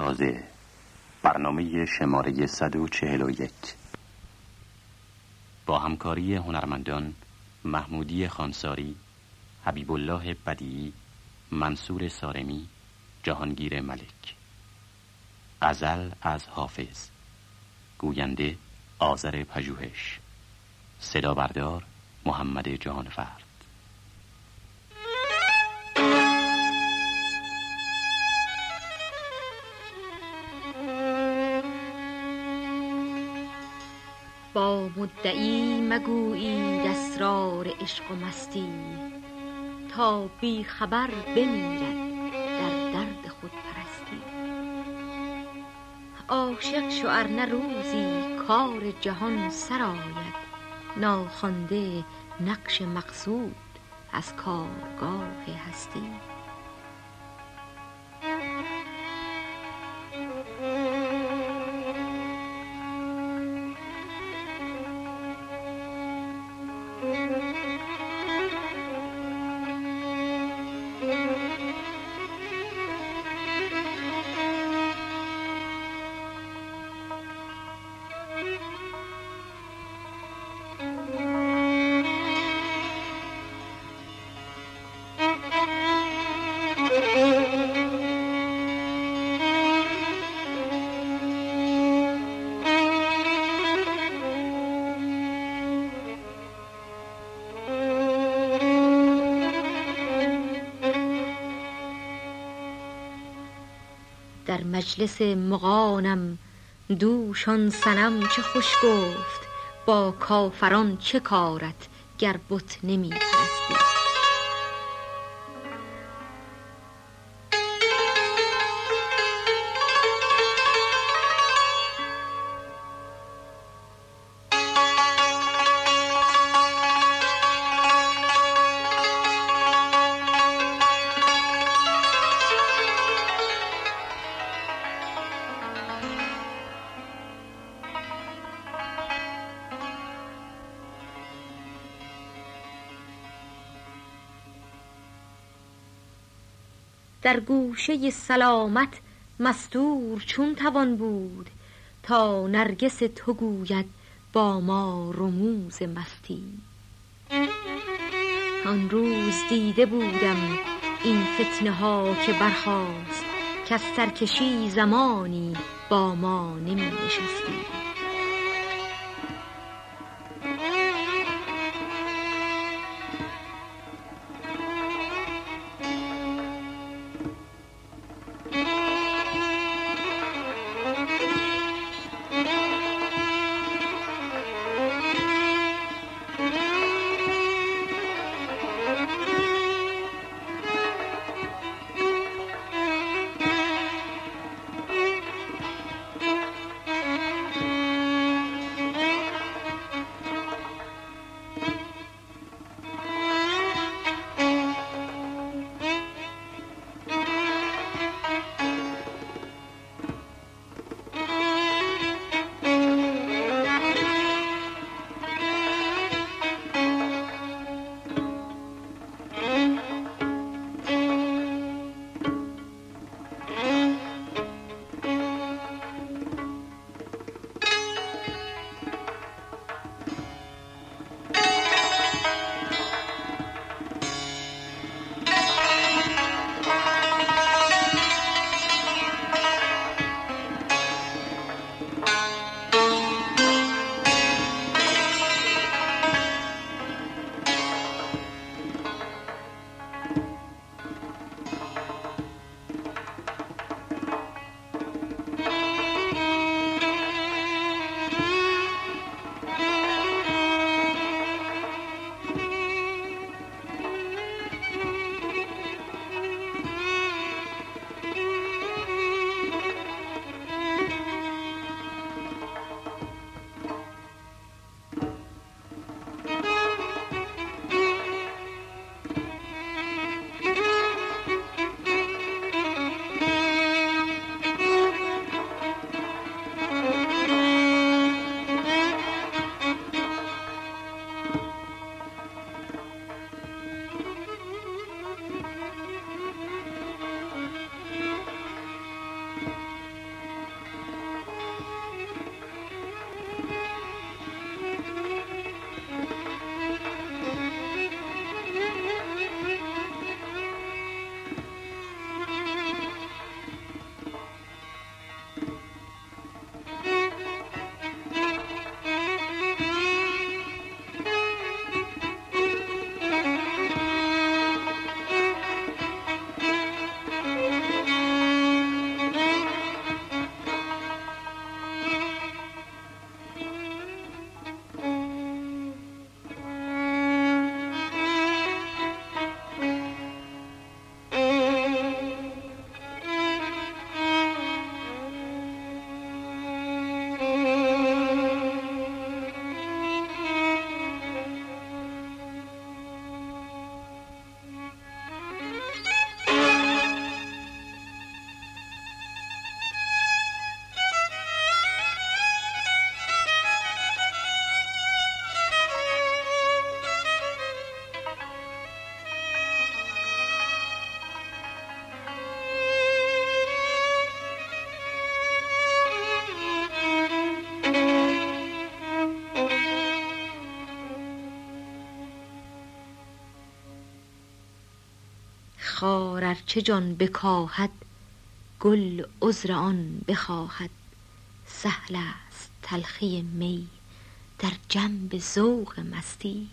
تازه برنامه شماره 141 با همکاری هنرمندان محمودی خانساری حبیب الله بدیعی منصور سارمی جهانگیر ملک. غزل از حافظ. گوینده آذر پژوهش. صدا بردار محمد جهانفرد مدعی مگویی اسرار عشق و مستی تا بی خبر بمیرد در درد خود پرستی. عاشق شو ار روزی کار جهان سرآید ناخوانده نقش مقصود از کارگاه هستی. در مجلس مغانم دوش آن صنم چه خوش گفت با کافران چه کارت گر بت نمی پرستی در گوشه سلامت مستور چون توان بود تا نرگس تو گوید با ما رموز مستی. آن روز دیده بودم این فتنه ها که برخاست که سرکشی زمانی با ما نمی نشستی. گرچه جان بکاهد گل عذر آن بخواهد. سهل است تلخی می در جنب ذوق مستی.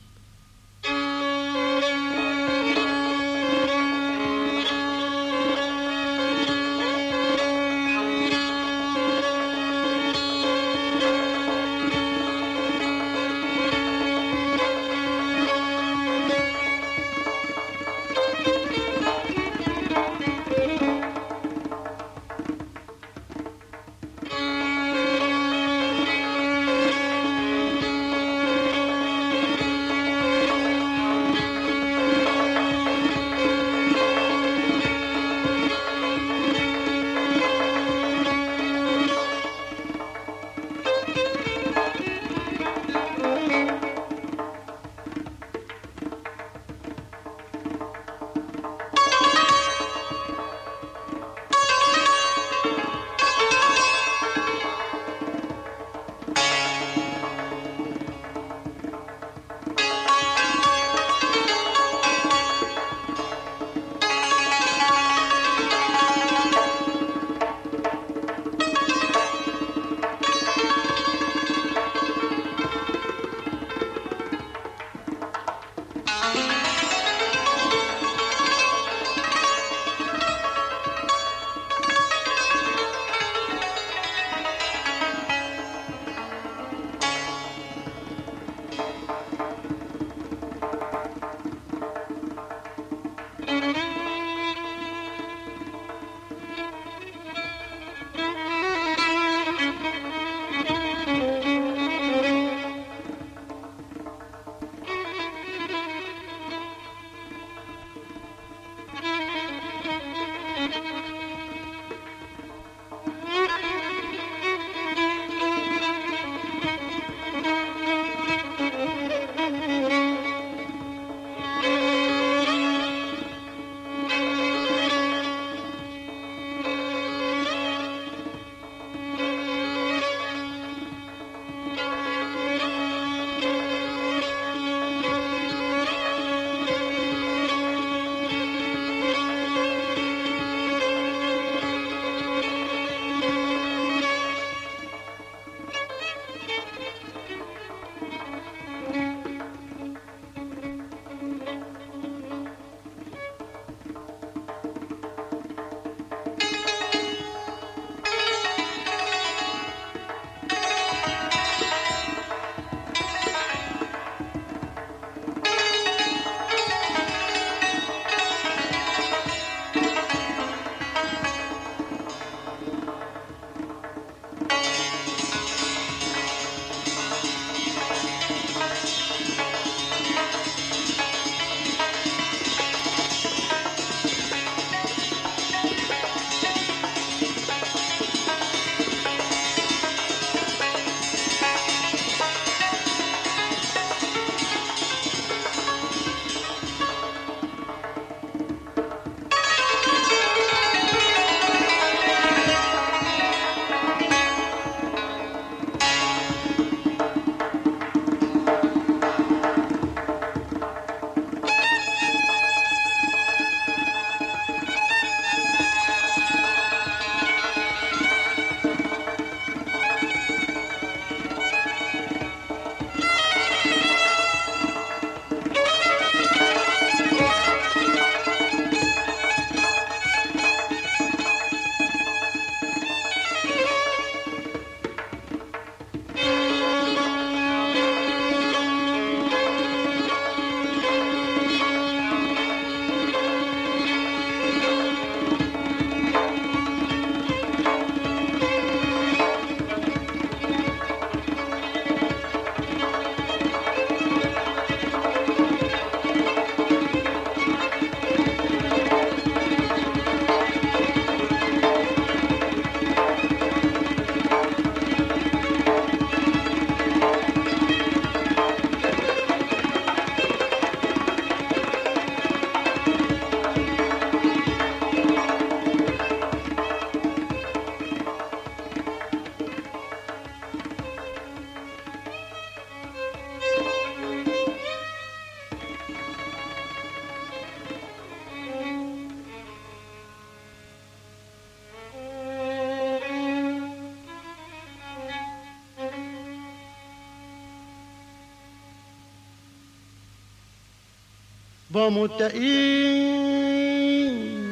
با مدعی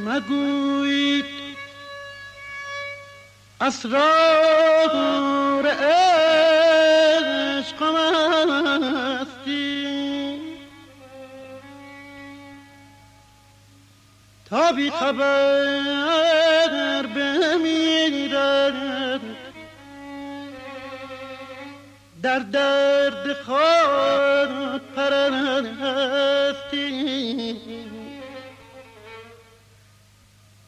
مگویید. اسرار عشقم هستی تا بی خبر در درد خود پرستی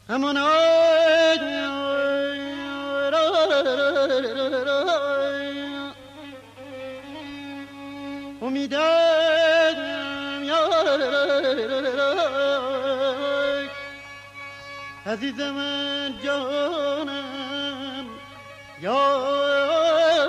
همانا امیدم عزیز من جانم یا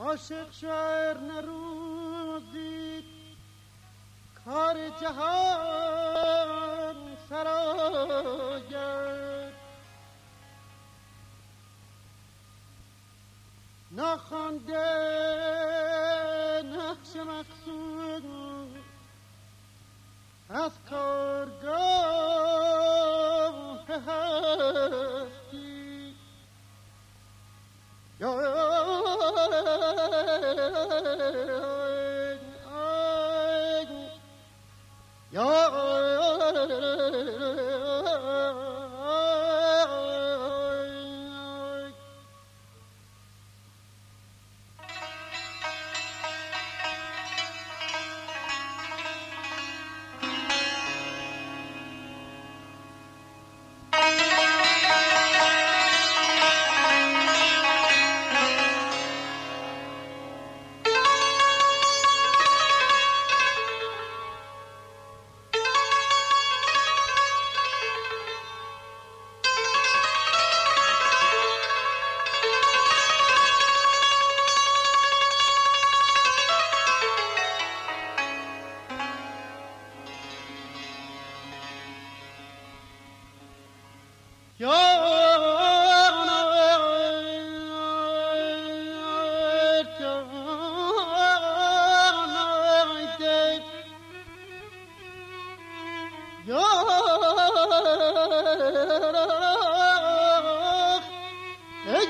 عاشق شعر نروزید کار جهان سراید نخوانده نقش مقصود از کارگاه هستی Yeah.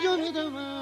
جان دمم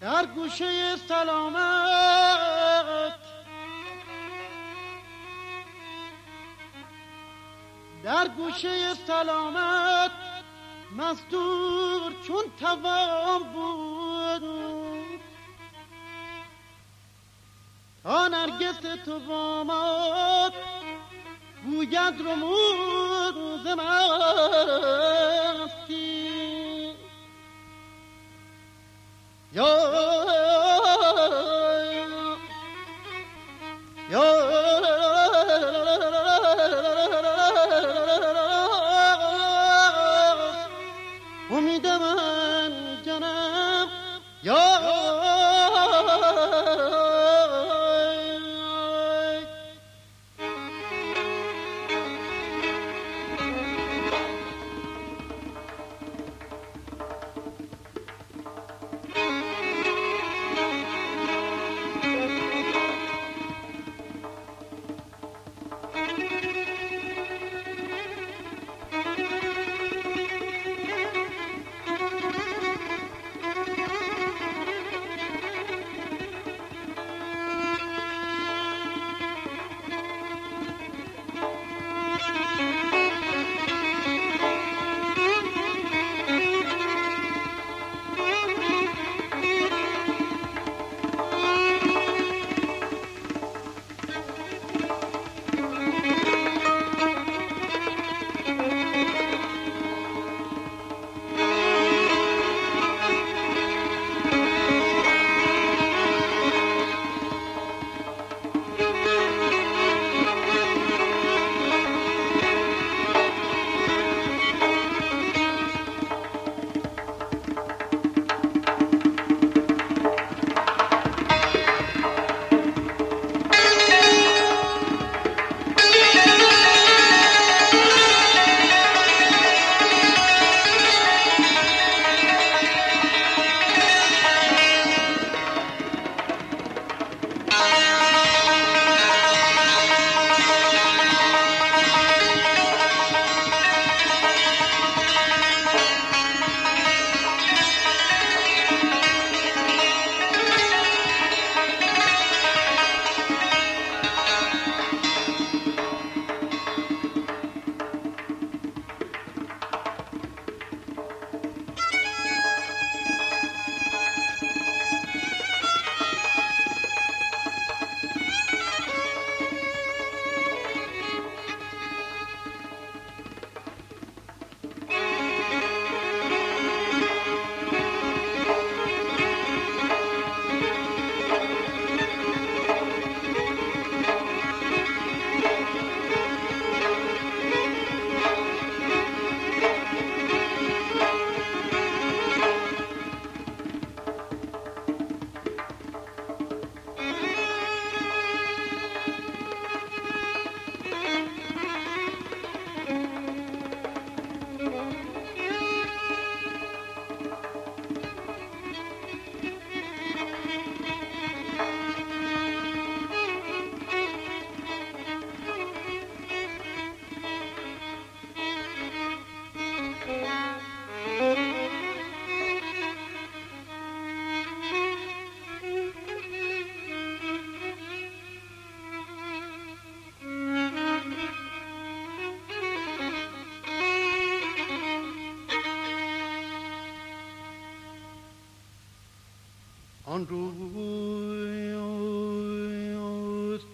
در گوشه سلامت. در گوشه سلامت مستور چون توان بود. تا نرگس تو بامات گوید رموز مستی Yo.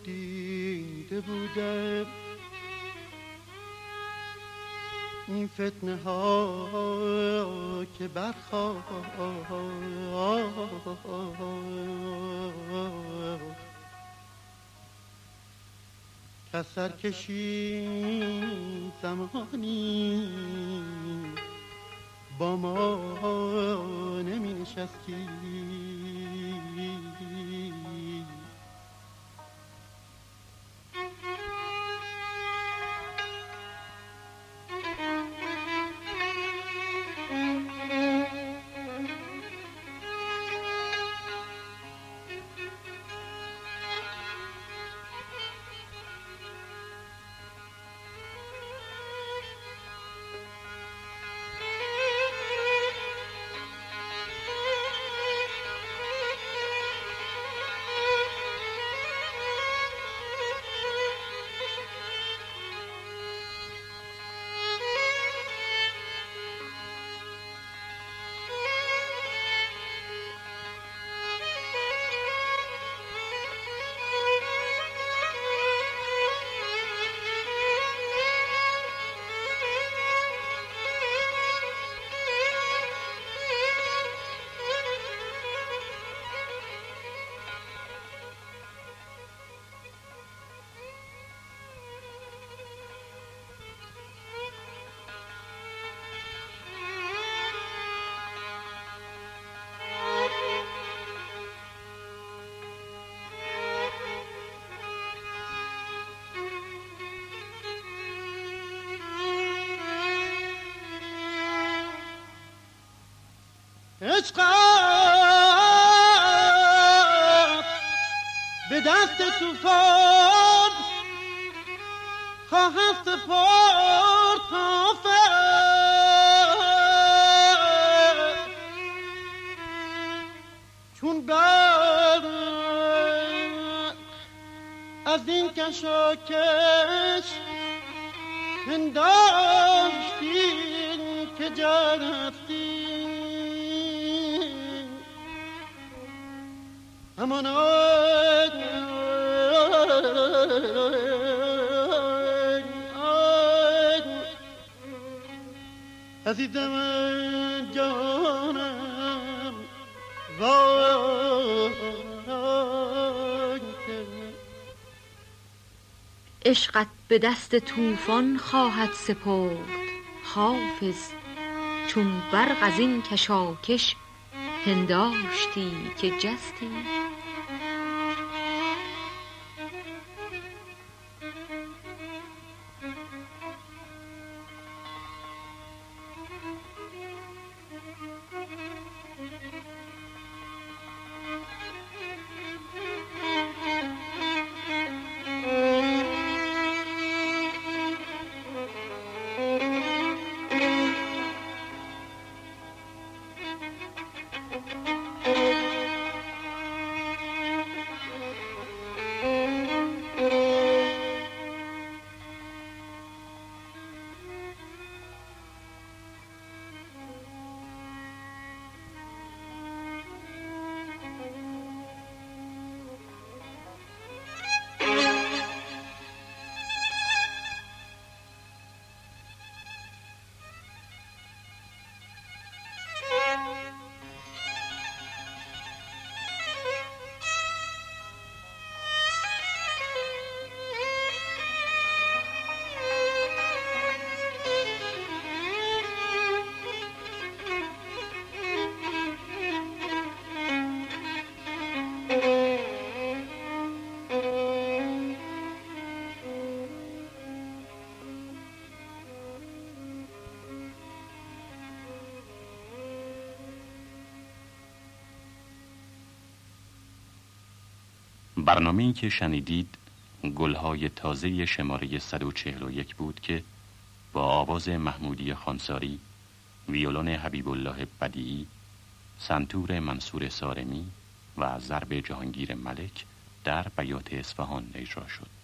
دیده بودم این فتنه ها که برخواست که کشی زمانی با ما نمی نشستی. عشق به دست توفان خواهد سپرد تا چون بر از این کشاکش پنداشتیم که جرفتیم عزیزم جانم عشقت به دست طوفان خواهد سپرد. حافظ چون برق از این کشاکش پنداشتی که جستی برنامه که شنیدید گلهای تازه شماره 141 بود که با آواز محمودی خانساری ویولون حبیب الله بدیعی سنتور منصور سارمی و ضرب جهانگیر ملک در بیات اصفهان اجرا شد.